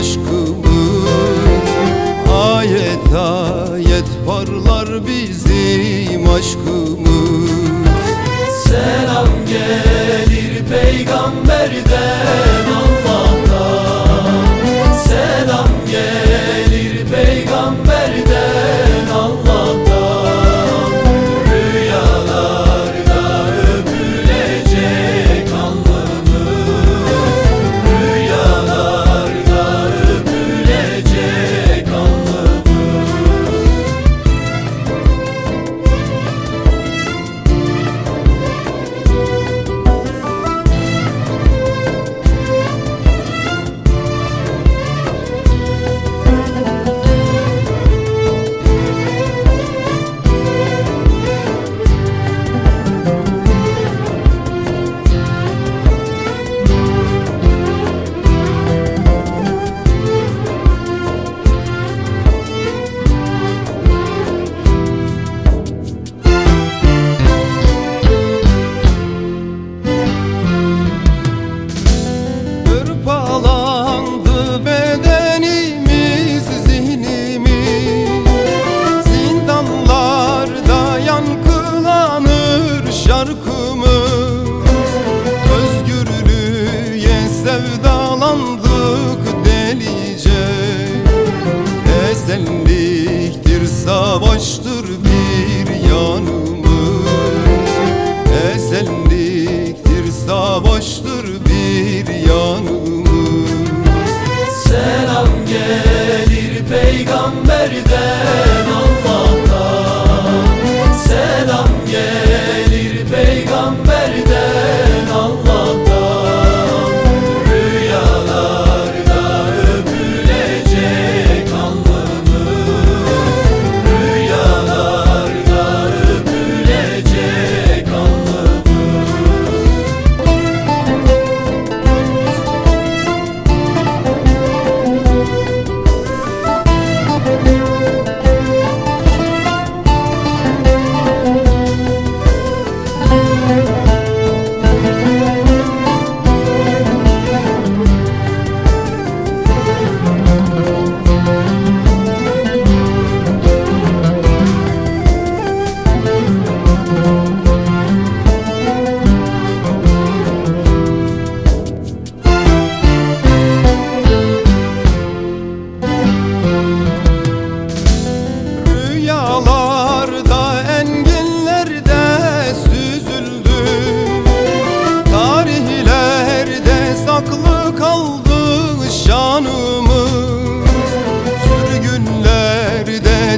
aşkımız. Ayet ayet parlar bizim aşkımız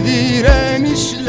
direnişle